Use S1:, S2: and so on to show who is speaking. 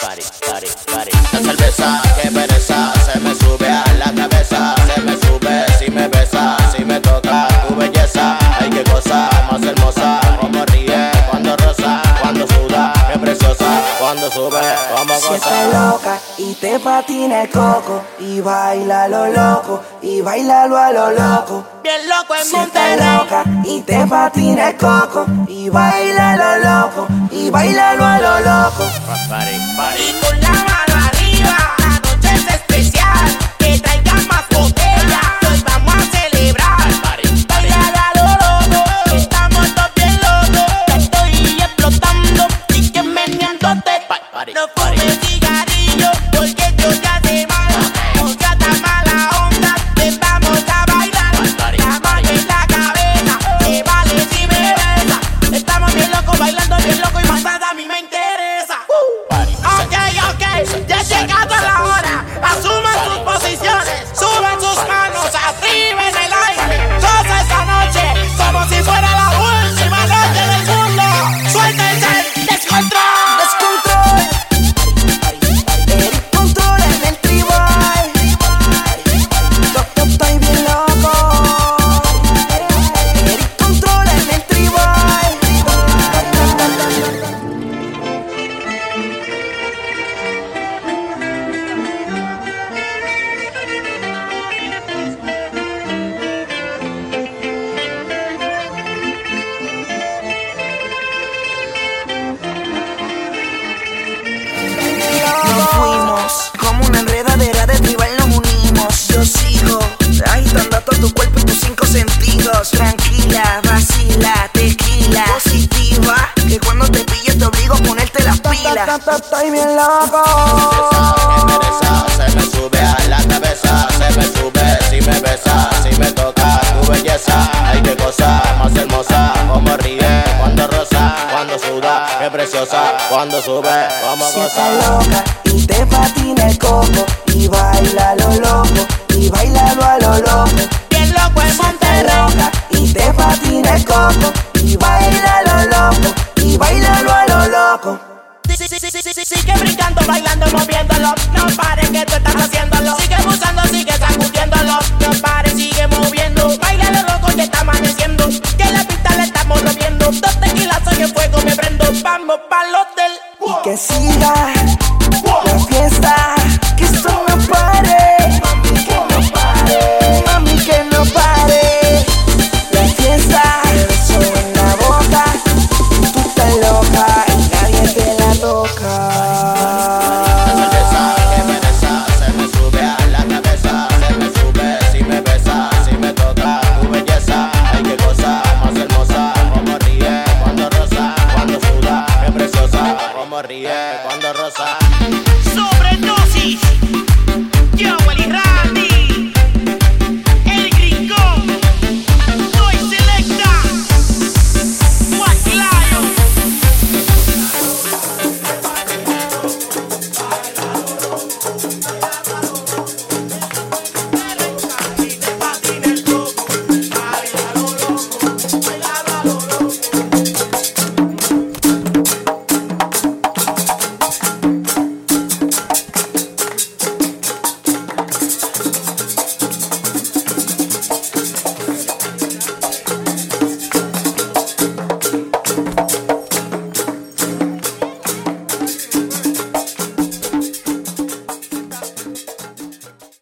S1: Pari, pari, pari. La cerveza, cuando sube, como
S2: Siente loca y te patina el coco y baila lo loco y bailalo a lo loco.
S3: Bien loco en Monterrey.
S2: loca y te patina el coco y baila lo loco y bailalo a lo loco.
S1: Pari, pari.
S2: Pilas. Estoy bien loco.
S1: Pereza, se me sube a la cabeza. Se me sube si me besa, si me toca tu belleza. Ay, qué cosa más hermosa, como ríe cuando rosa, cuando suda, qué preciosa, cuando sube, como
S2: Si
S1: goza.
S2: loca y te patina el coco y baila lo loco
S3: brincando, bailando, moviéndolo. No pares que tú estás haciéndolo. Sigue buscando, sigue sacudiéndolo. No pares, sigue moviendo. Baila lo loco, ya está amaneciendo. Que la pista le estamos rompiendo. Dos tequilas en el fuego me prendo. Vamos pa'l hotel.
S2: Y que siga